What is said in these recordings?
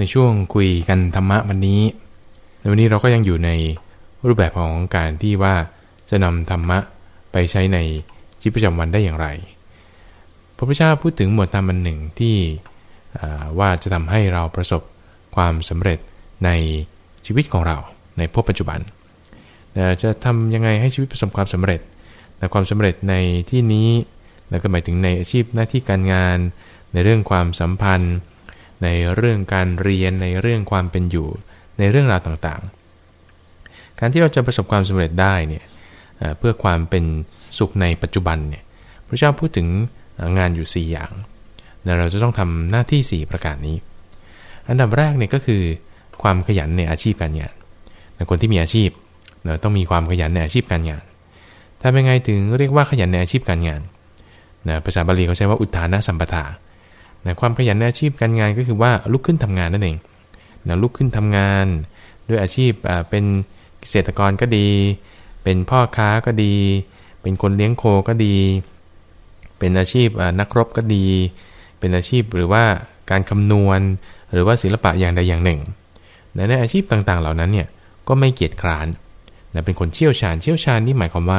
ในช่วงคุยกันธรรมะวันนี้ในวันนี้เราก็ยังอยู่ในรูปแบบของการที่ว่าจะนำธรรมะไปใช้ในชีวิตประจำวันได้อย่างไร พระพุทธเจ้าพูดถึงหมวดธรรมอันหนึ่งที่ว่าจะทำให้เราประสบความสำเร็จในชีวิตของเราในพบปัจจุบันจะทำยังไงให้ชีวิตประสบความสำเร็จแต่ความสำเร็จในที่นี้แล้วก็หมายถึงในอาชีพหน้าที่การงาน ในเรื่องความสัมพันธ์ ในเรื่องการเรียนในเรื่องความเป็นอยู่ ในเรื่องราวต่างๆ การที่เราจะประสบความสำเร็จได้เนี่ยเพื่อความเป็นสุขในปัจจุบันเนี่ยพระเจ้าพูดถึงงานอยู่ 4 อย่างเราจะต้องทำหน้าที่ 4 ประการนี้ อันดับแรกเนี่ยก็คือความขยันในอาชีพการงานคนที่มีอาชีพต้องมีความขยันในอาชีพการงานถ้าเป็นไงถึงเรียกว่าขยันในอาชีพการงานนะภาษาบาลีเขาใช้ว่าอุทานะสัมปทา นะความขยันในอาชีพการงานก็คือว่าลุกขึ้นทำงานนั่นเองนะลุกขึ้นทำงาน ด้วยอาชีพเป็นเกษตรกรก็ดี เป็นพ่อค้าก็ดี เป็นคนเลี้ยงโคก็ดี เป็นอาชีพนักรบก็ดี เป็นอาชีพหรือว่าการคำนวณ หรือว่าศิลปะอย่างใดอย่างหนึ่ง ในอาชีพต่างๆ เหล่านั้นเนี่ยก็ไม่เกียจคร้านนะเป็นคนเชี่ยวชาญ เชี่ยวชาญนี่หมายความว่า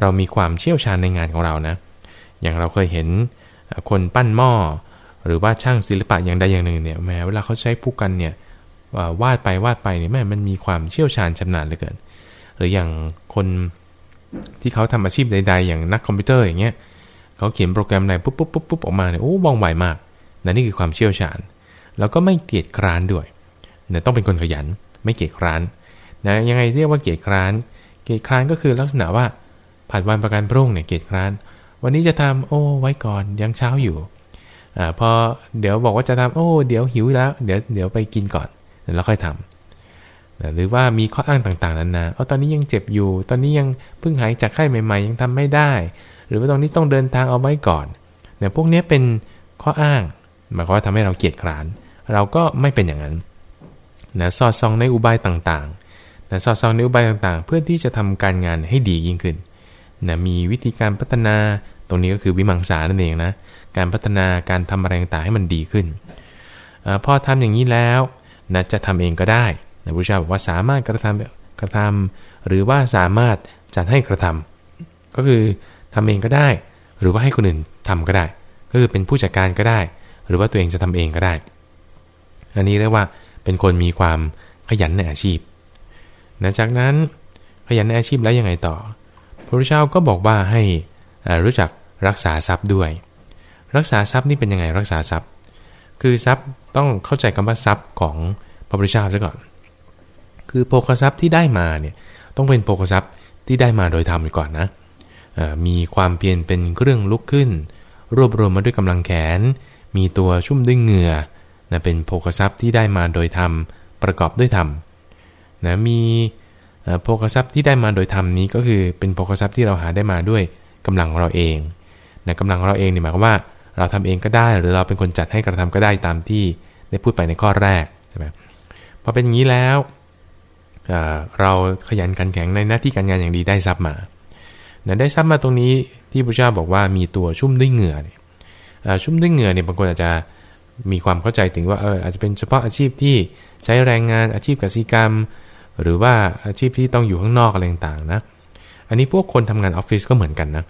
เรามีความเชี่ยวชาญในงานของเรานะ อย่างเราเคยเห็นคนปั้นหม้อ หรือว่าช่างศิลปะอย่างใดอย่างหนึ่งเนี่ยแม้เวลาเขาใช้ผู้กันเนี่ยวาดไปวาดไปเนี่ยแม่มันมีความเชี่ยวชาญชำนาญเหลือเกิน หรืออย่างคนที่เขาทำอาชีพใด ๆ อย่างนักคอมพิวเตอร์อย่างเงี้ยเขาเขียนโปรแกรมอะไรปุ๊บปุ๊บปุ๊บปุ๊บออกมาเนี่ยโอ้ว่องไวมากนั่นนี่คือความเชี่ยวชาญ แล้วก็ไม่เกียจคร้านด้วยเนี่ยต้องเป็นคนขยันไม่เกียจคร้านนะยังไงเรียกว่าเกียจคร้าน เกียจคร้านก็คือลักษณะว่าผัดวันประกันพรุ่งเนี่ยเกียจคร้าน วันนี้จะทำโอ้ไว้ก่อนยังเช้าอยู่ อพอเดี๋ยวบอกว่าจะทำโอ้เดี๋ยวหิวแล้ว เดี๋ยวเดี๋ยวไปกินก่อนแล้วค่อยทำหรือว่ามีข้ออ้างต่างๆนั้นนะเอาตอนนี้ยังเจ็บอยู่ ตอนนี้ยังเพิ่งหายจากไข้ใหม่ ๆ ยังทำไม่ได้ หรือว่าตอนนี้ต้องเดินทางเอาไว้ก่อนเนี่ยพวกนี้เป็นข้ออ้างหมายความว่าทำให้เราเกียจคร้าน เราก็ไม่เป็นอย่างนั้นนะสอดส่องในอุบายต่างๆนะสอดส่องในอุบายต่างๆ เพื่อที่จะทำการงานให้ดียิ่งขึ้นนะมีวิธีการพัฒนาตรงนี้ก็คือวิมังสานั่นเองนะ การพัฒนาการทำอะไรต่างๆให้มันดีขึ้นอพอทำอย่างนี้แล้วนะจะทำเองก็ได้นะพระเจ้าบอกว่าสามารถกระทำกระทำหรือว่าสามารถจัดให้กระทำก็คือทำเองก็ได้ หรือว่าให้คนอื่นทำก็ได้ ก็คือเป็นผู้จัดการก็ได้ หรือว่าตัวเองจะทำเองก็ได้ อันนี้เรียกว่าเป็นคนมีความขยันในอาชีพนะจากนั้นขยันในอาชีพแล้วยังไงต่อ พระพุทธเจ้าก็บอกว่าให้รู้จักรักษาทรัพย์ด้วย รักษาทรัพย์นี่เป็นยังไงรักษาทรัพย์ คือทรัพย์ต้องเข้าใจคำว่าทรัพย์ของพระพุทธเจ้าซะก่อน คือโภคทรัพย์ที่ได้มาเนี่ยต้องเป็นโภคทรัพย์ที่ได้มาโดยธรรมก่อนนะมีความเพียรเป็นเครื่องลุกขึ้น รวบรวมมาด้วยกำลังแขน มีตัวชุ่มด้วยเหงื่อนะเป็นโภคทรัพย์ที่ได้มาโดยธรรมประกอบด้วยธรรมนะมีโภคทรัพย์ที่ได้มาโดยธรรมนี้ก็คือเป็นโภคทรัพย์ที่เราหาได้มาด้วยกำลังของเราเองนะกำลังของเราเองนี่หมายความว่า เราทำเองก็ได้ หรือเราเป็นคนจัดให้กระทำก็ได้ตามที่ได้พูดไปในข้อแรกใช่ไหมพอเป็นอย่างนี้แล้วเราขยันขันแข็งในหน้าที่การงานอย่างดีได้ทรัพย์มานะได้ทรัพย์มาตรงนี้ที่พระเจ้าบอกว่ามีตัวชุ่มด้วยเหงื่อเนี่ยชุ่มด้วยเหงื่อเนี่ยบางคนอาจจะมีความเข้าใจถึงว่าเอออาจจะเป็นเฉพาะอาชีพที่ใช้แรงงานอาชีพกสิกรรม หรือว่าอาชีพที่ต้องอยู่ข้างนอกอะไรต่างๆนะ อันนี้พวกคนทำงานออฟฟิศก็เหมือนกันนะ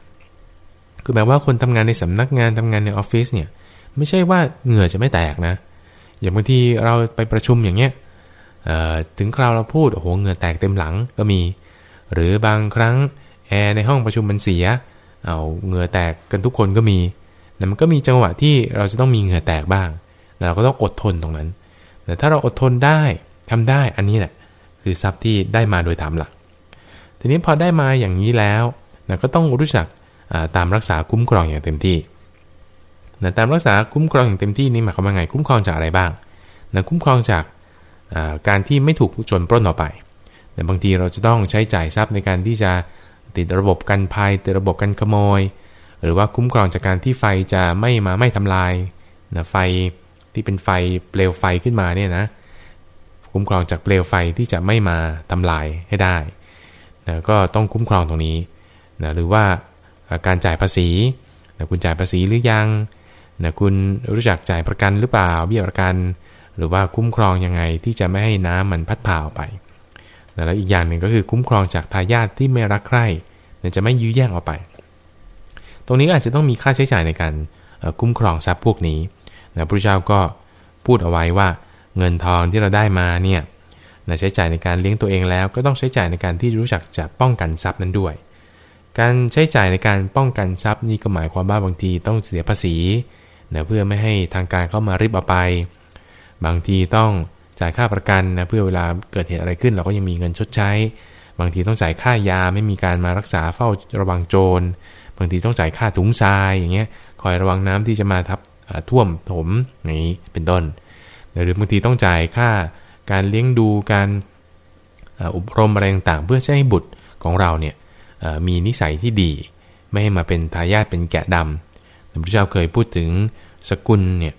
คือแบบว่าคนทำงานในสำนักงานทำงานในออฟฟิศเนี่ย ไม่ใช่ว่าเหงื่อจะไม่แตกนะ อย่างบางทีเราไปประชุมอย่างเงี้ยถึงคราวเราพูดโอ้โหเหงื่อแตกเต็มหลังก็มี หรือบางครั้งแอร์ในห้องประชุมมันเสีย เอาเหงื่อแตกกันทุกคนก็มีแต่มันก็มีจังหวะที่เราจะต้องมีเหงื่อแตกบ้างเราก็ต้องอดทนตรงนั้น แต่ถ้าเราอดทนได้ทำได้อันนี้แหละคือทรัพย์ที่ได้มาโดยธรรมหลัก ทีนี้พอได้มาอย่างนี้แล้วนะก็ต้องรู้จัก ตามรักษาคุ้มครองอย่างเต็มที่นะตามรักษาคุ้มครองอย่างเต็มที่นี่หมายความว่าไงคุ้มครองจากอะไรบ้างนะคุ้มครองจากการที่ไม่ถูกโจรปล้นต่อไป แต่บางทีเราจะต้องใช้จ่ายทรัพย์ในการที่จะติดระบบกันภัยติดระบบกันขโมย หรือว่าคุ้มครองจากการที่ไฟจะไม่มาไม่ทำลายนะไฟที่เป็นไฟเปลวไฟขึ้นมาเนี่ยนะคุ้มครองจากเปลวไฟที่จะไม่มาทำลายให้ได้นะก็ต้องคุ้มครองตรงนี้นะหรือว่า การจ่ายภาษีนะคุณจ่ายภาษีหรือยังนะคุณรู้จักจ่ายประกันหรือเปล่าเบี้ยประกัน หรือว่าคุ้มครองยังไงที่จะไม่ให้น้ำมันพัดพาออกไปแล้วอีกอย่างหนึ่งก็คือคุ้มครองจากทายาทที่ไม่รักใคร่จะไม่ยื้อแย่งออกไป ตรงนี้อาจจะต้องมีค่าใช้จ่ายในการคุ้มครองทรัพย์พวกนี้นะพระเจ้าก็พูดเอาไว้ว่าเงินทองที่เราได้มาเนี่ยใช้จ่ายในการเลี้ยงตัวเองแล้ว ก็ต้องใช้จ่ายในการที่รู้จักจะป้องกันทรัพย์นั้นด้วย การใช้จ่ายในการป้องกันทรัพย์นี่ก็หมายความว่าบางทีต้องเสียภาษีนะเพื่อไม่ให้ทางการเข้ามาริบเอาไป บางทีต้องจ่ายค่าประกันนะเพื่อเวลาเกิดเหตุอะไรขึ้น เราก็ยังมีเงินชดใช้ บางทีต้องจ่ายค่ายาไม่มีการมารักษาเฝ้าระวังโจร บางทีต้องจ่ายค่าถุงทรายอย่างเงี้ยคอยระวังน้ำที่จะมาทับท่วมถมอย่างนี้เป็นต้น หรือบางทีต้องจ่ายค่าการเลี้ยงดูการอบรมอะไรต่างๆเพื่อให้บุตรของเราเนี่ย มีนิสัยที่ดี ไม่ให้มาเป็นทายาทเป็นแกะดำพระพุทธเจ้าเคยพูดถึงสกุลเนี่ย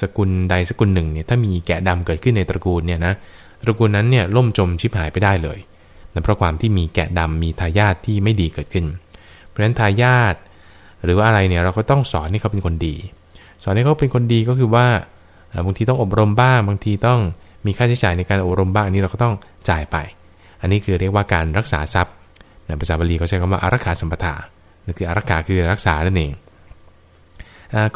สกุลใดสกุลหนึ่งเนี่ยถ้ามีแกะดำเกิดขึ้นในตระกูลเนี่ยนะตระกูลนั้นเนี่ยล่มจมชิบหายไปได้เลยนะเพราะความที่มีแกะดำมีทายาทที่ไม่ดีเกิดขึ้น เพราะฉะนั้นทายาทหรือว่าอะไรเนี่ยเราก็ต้องสอนให้เขาเป็นคนดี สอนให้เขาเป็นคนดีก็คือว่าบางทีต้องอบรมบ้างบางทีต้องมีค่าใช้จ่ายในการอบรมบ้างอันนี้เราก็ต้องจ่ายไป อันนี้คือเรียกว่าการรักษาทรัพย์ ภาษาบาลีเขาใช้คำว่าอารักขาสัมปทานั่นคืออารักขาคือรักษานั่นเอง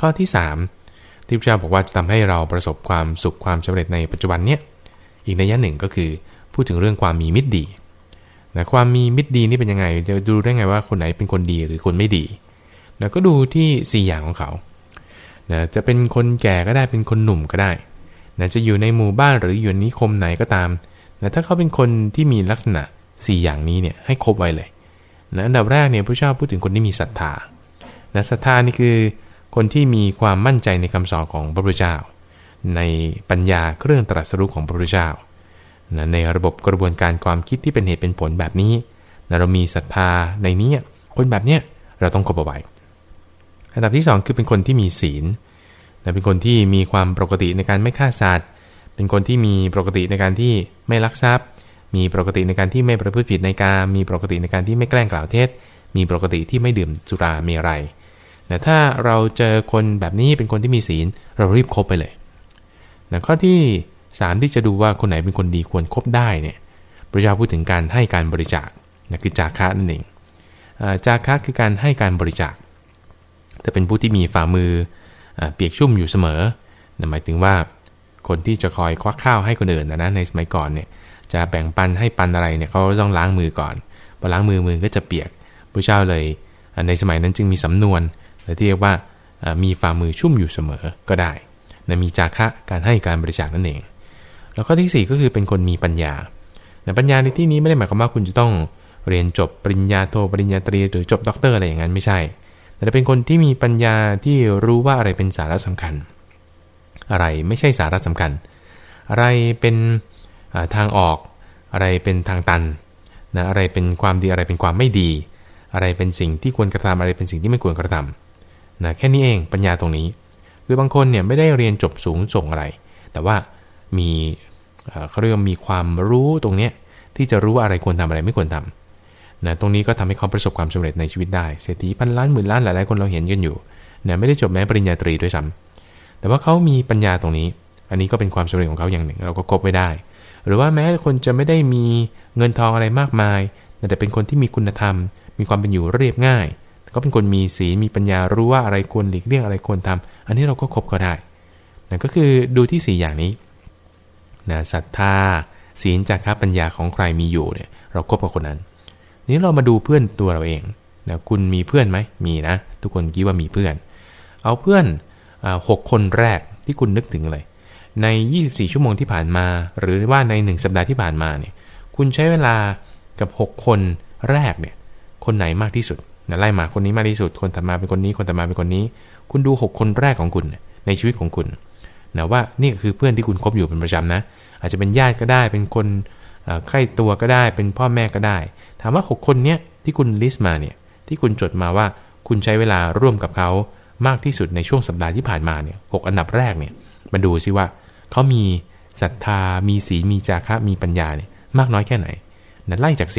ข้อที่ 3 ที่พระเจ้าบอกว่าจะทำให้เราประสบความสุขความสำเร็จในปัจจุบันเนี้ยอีกในยะหนึ่งก็คือพูดถึงเรื่องความมีมิตรดีนะความมีมิตรดีนี่เป็นยังไง จะดูได้ไงว่าคนไหนเป็นคนดีหรือคนไม่ดีนะก็ดูที่ 4 อย่างของเขานะจะเป็นคนแก่ก็ได้เป็นคนหนุ่มก็ได้นะจะอยู่ในหมู่บ้านหรืออยู่นิคมไหนก็ตามนะถ้าเขาเป็นคนที่มีลักษณะ 4 อย่างนี้เนี่ยให้ครบไว้เลยนะอันดับแรกเนี่ยพระเจ้าพูดถึงคนที่มีศรัทธานะศรัทธานี่คือคนที่มีความมั่นใจในคำสอนของพระพุทธเจ้า ในปัญญาเครื่องตรัสรู้ของพระพุทธเจ้านะในระบบกระบวนการความคิดที่เป็นเหตุเป็นผลแบบนี้นะเรามีศรัทธาในนี้คนแบบเนี้ยเราต้องคบเอาไว้อันดับที่ 2 คือเป็นคนที่มีศีลเป็นคนที่มีความปกติในการไม่ฆ่าสัตว์ เป็นคนที่มีปกติในการที่ไม่ลักทรัพย์ มีปกติในการที่ไม่ประพฤติผิดในการ มีปกติในการที่ไม่แกล้งกล่าวเท็จ มีปกติที่ไม่ดื่มสุราเมรัยแต่ถ้าเราเจอคนแบบนี้เป็นคนที่มีศีล เรารีบคบไปเลยนะข้อที่3ที่จะดูว่าคนไหนเป็นคนดีควรครบได้เนี่ย พระเจ้าพูดถึงการให้การบริจาคนะคือจาคะนั่นเองจาคะคือการให้การบริจาค แต่เป็นผู้ที่มีฝ่ามือเปียกชุ่มอยู่เสมอหมายถึงว่าคนที่จะคอยควักข้าวให้คนอื่นนะนะในสมัยก่อนเนี่ย จะแบ่งปันให้ปันอะไรเนี่ยเขาต้องล้างมือก่อนพอล้างมือมือก็จะเปียกพระเจ้าเลยในสมัยนั้นจึงมีสำนวนที่เรียกว่ามีฝ่ามือชุ่มอยู่เสมอก็ได้นะมีจาคะการให้การบริจาคนั่นเอง แล้วข้อที่ 4 ก็คือเป็นคนมีปัญญาแต่ปัญญาในที่นี้ไม่ได้หมายความว่าคุณจะต้องเรียนจบปริญญาโทปริญญาตรีหรือจบด็อกเตอร์อะไรอย่างนั้นไม่ใช่ แต่เป็นคนที่มีปัญญาที่รู้ว่าอะไรเป็นสาระสำคัญ อะไรไม่ใช่สาระสำคัญ อะไรเป็น ทางออก อะไรเป็นทางตันนะอะไรเป็นความดีอะไรเป็นความไม่ดี อะไรเป็นสิ่งที่ควรกระทำอะไรเป็นสิ่งที่ไม่ควรกระทำนะแค่นี้เองปัญญาตรงนี้คือบางคนเนี่ยไม่ได้เรียนจบสูงส่งอะไร แต่ว่ามีเขาเรียกมีความรู้ตรงเนี้ยที่จะรู้ว่าอะไรควรทำอะไรไม่ควรทำนะตรงนี้ก็ทำให้เขาประสบความสำเร็จในชีวิตได้เศรษฐีพันล้านหมื่นล้านหลายๆคนเราเห็นกันอยู่นะไม่ได้จบแม้ปริญญาตรีด้วยซ้ำแต่ว่าเขามีปัญญาตรงนี้ อันนี้ก็เป็นความสำเร็จของเขาอย่างหนึ่ง เราก็คบไว้ได้ หรือว่าแม้คนจะไม่ได้มีเงินทองอะไรมากมาย แต่เป็นคนที่มีคุณธรรม มีความเป็นอยู่เรียบง่าย ก็เป็นคนมีศีลมีปัญญารู้ว่าอะไรควรหลีกเลี่ยงอะไรควรทำอันนี้เราก็คบก็ได้นั่นก็คือดูที่ 4 อย่างนี้นะศรัทธาศีลจาระปัญญาของใครมีอยู่เนี่ยเราคบกับคนนั้น นี้เรามาดูเพื่อนตัวเราเองนะคุณมีเพื่อนไหมมีนะ ทุกคนคิดว่ามีเพื่อน เอาเพื่อนหกคนแรกที่คุณนึกถึงเลย ใน 24 ชั่วโมงที่ผ่านมา หรือว่าใน 1 สัปดาห์ที่ผ่านมาเนี่ยคุณใช้เวลากับ 6 คนแรกเนี่ยคนไหนมากที่สุดนะไล่มาคนนี้มากที่สุด คนถัดมาเป็นคนนี้คนถัดมาเป็นคนนี้ คุณดู 6 คนแรกของคุณในชีวิตของคุณนะว่านี่คือเพื่อนที่คุณคบอยู่เป็นประจำนะ อาจจะเป็นญาติก็ได้เป็นคนใกล้ตัวก็ได้เป็นพ่อแม่ก็ได้ ถามว่า 6 คนเนี้ยที่คุณลิสต์มาเนี่ยที่คุณจดมาว่าคุณใช้เวลาร่วมกับเขามากที่สุดในช่วงสัปดาห์ที่ผ่านมาเนี่ยหอันดับแรกเนี่ยมาดูซิว่า เขามีศรัทธา มีศีล มีจาคะ มีปัญญาเนี่ยมากน้อยแค่ไหนนะไล่จาก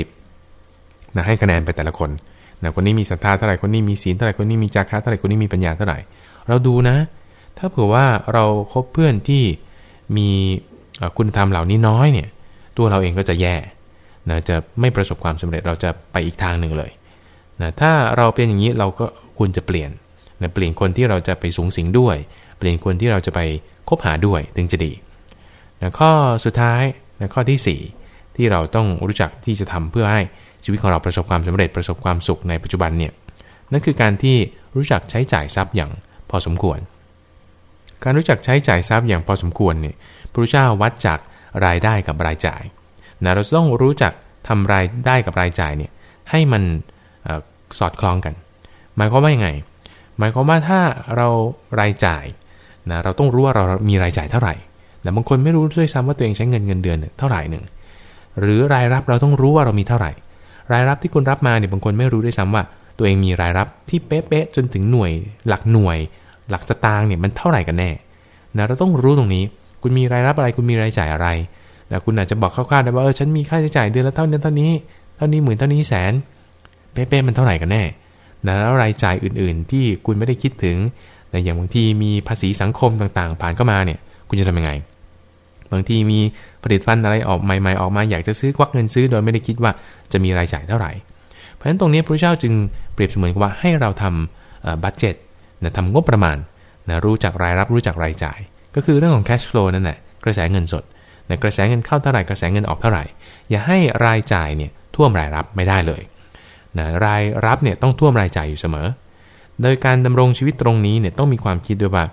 10นะให้คะแนนไปแต่ละคนนะคนนี้มีศรัทธาเท่าไหร่ คนนี้มีศีลเท่าไหร่ คนนี้มีจาคะเท่าไหร่ คนนี้มีปัญญาเท่าไหร่ เราดูนะ ถ้าเผื่อว่าเราคบเพื่อนที่มีคุณธรรมเหล่านี้น้อยเนี่ย ตัวเราเองก็จะแย่นะจะไม่ประสบความสำเร็จ เราจะไปอีกทางหนึ่งเลยนะถ้าเราเป็นอย่างนี้เราก็ควรจะเปลี่ยนนะเปลี่ยนคนที่เราจะไปสูงสิงด้วย เปลี่ยนคนที่เราจะไปคบหาด้วยถึงจะดีนะข้อสุดท้ายนะข้อที่ 4 ที่เราต้องรู้จักที่จะทำเพื่อให้ชีวิตของเราประสบความสำเร็จประสบความสุขในปัจจุบันเนี่ยนั่นคือการที่รู้จักใช้จ่ายทรัพย์อย่างพอสมควร การรู้จักใช้จ่ายทรัพย์อย่างพอสมควรเนี่ยพระเจ้าวัดจากรายได้กับรายจ่ายนะเราต้องรู้จักทำรายได้กับรายจ่ายเนี่ยให้มันอสอดคล้องกัน หมายความว่ายังไง หมายความว่าถ้าเรารายจ่าย นะเราต้องรู้ว่าเรามีรายจ่ายเท่าไหร่แต่บางคนไม่รู้ด้วยซ้ำว่าตัวเองใช้เงินเงินเดือนเท่าไหร่หนึ่งหรือรายรับเราต้องรู้ว่าเรามีเท่าไหร่ รายรับที่คุณรับมาเนี่ยบางคนไม่รู้ด้วยซ้ำว่า ตัวเองมีรายรับที่เป๊ะๆจนถึงหน่วยหลักหน่วย หลักสตางค์เนี่ยมันเท่าไหร่กันแน่นะเราต้องรู้ตรงนี้ คุณมีรายรับอะไรคุณมีรายจ่ายอะไรนะคุณอาจจะบอกคร่าวๆได้ว่าเออฉันมีค่าใช้จ่ายเดือนละเท่านี้เท่านี้เท่านี้หมื่นเท่านี้แสนเป๊ะๆมันเท่าไหร่กันแน่นะแล้วรายจ่ายอื่นๆ ที่คุณไม่ได้คิดถึง แต่อย่างบางทีมีภาษีสังคมต่างๆ ผ่านเข้ามาเนี่ย คุณจะทำยังไง บางทีมีผลิตภัณฑ์อะไรออกใหม่ๆออกมาอยากจะซื้อควักเงินซื้อ โดยไม่ได้คิดว่าจะมีรายจ่ายเท่าไหร่ เพราะฉะนั้นตรงนี้พระเจ้าจึงเปรียบเสมือนว่าให้เราทำบัตเจ็ตนะทำงบประมาณนะรู้จักรายรับรู้จักรายจ่าย ก็คือเรื่องของ cash flow นั่นแหละกระแสเงินสดนะกระแสเงินเข้าเท่าไหร่กระแสเงินออกเท่าไหร่ อย่าให้รายจ่ายเนี่ยท่วมรายรับไม่ได้เลยนะรายรับเนี่ยต้องท่วมรายจ่ายอยู่เสมอ โดยการดำรงชีวิตตรงนี้เนี่ยต้องมีความคิดด้วยว่า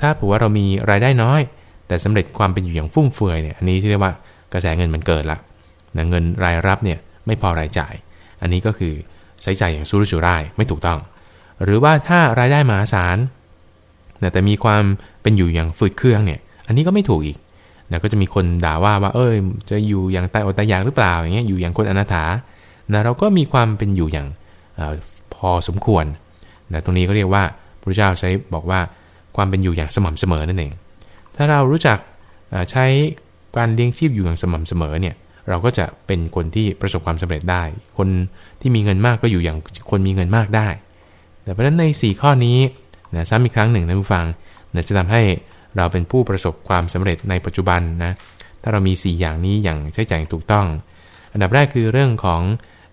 ถ้าผือว่าเรามีรายได้น้อย แต่สำเร็จความเป็นอยู่อย่างฟุ่มเฟือยเนี่ยอันนี้ที่เรียกว่ากระแสเงินมันเกิดละนะเงินรายรับเนี่ยไม่พอรายจ่าย อันนี้ก็คือใช้จ่ายอย่างสุรุ่ยสุร่ายไม่ถูกต้อง หรือว่าถ้ารายได้มหาศาลแต่มีความเป็นอยู่อย่างฝืดเครื่องเนี่ยอันนี้ก็ไม่ถูกอีกนะก็จะมีคนด่าว่าว่าเอ้ยจะอยู่อย่างตายอดตายอยากหรือเปล่าอย่างเงี้ยอยู่อย่างคนอนาถานะเราก็มีความเป็นอยู่อย่างอพอสมควร นะตรงนี้ก็เรียกว่าพระเจ้าใช้บอกว่าความเป็นอยู่อย่างสม่ำเสมอนั่นเอง ถ้าเรารู้จักใช้การเลี้ยงชีพอยู่อย่างสม่ำเสมอเนี่ยเราก็จะเป็นคนที่ประสบความสำเร็จได้ คนที่มีเงินมากก็อยู่อย่างคนมีเงินมากได้ แต่เพราะฉะนั้นใน 4 ข้อนี้นะซ้ำอีกครั้งหนึ่งนะผู้ฟังนะจะทำให้เราเป็นผู้ประสบความสำเร็จในปัจจุบันนะ ถ้าเรามี 4 อย่างนี้อย่างใช้จ่ายถูกต้อง อันดับแรกคือเรื่องของ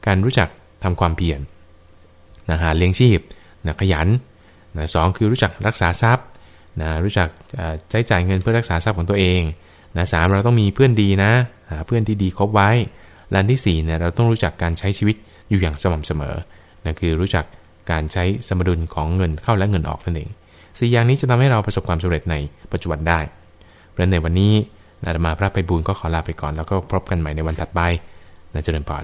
การรู้จักทำความเพียรนะหาเลี้ยงชีพ นะขยันนะสคือรู้จักรักษาทรัพย์นะรู้จักใช้จ่ายเงินเพื่อรักษาทรัพย์ของตัวเองนะสเราต้องมีเพื่อนดีนะหาเพื่อนที่ดีคบไว้และที่4เนี่ยเราต้องรู้จักการใช้ชีวิตอยู่อย่างสม่ำเสมอนะคือรู้จักการใช้สมดุลของเงินเข้าและเงินออกนั่นเองสี่อย่างนี้จะทำให้เราประสบความสำเร็จในปัจจุบันได้เพราะในวันนี้นาตมาพระไปบูลก็ขอลาไปก่อนแล้วก็พบกันใหม่ในวันถัดไปนาเจริญพร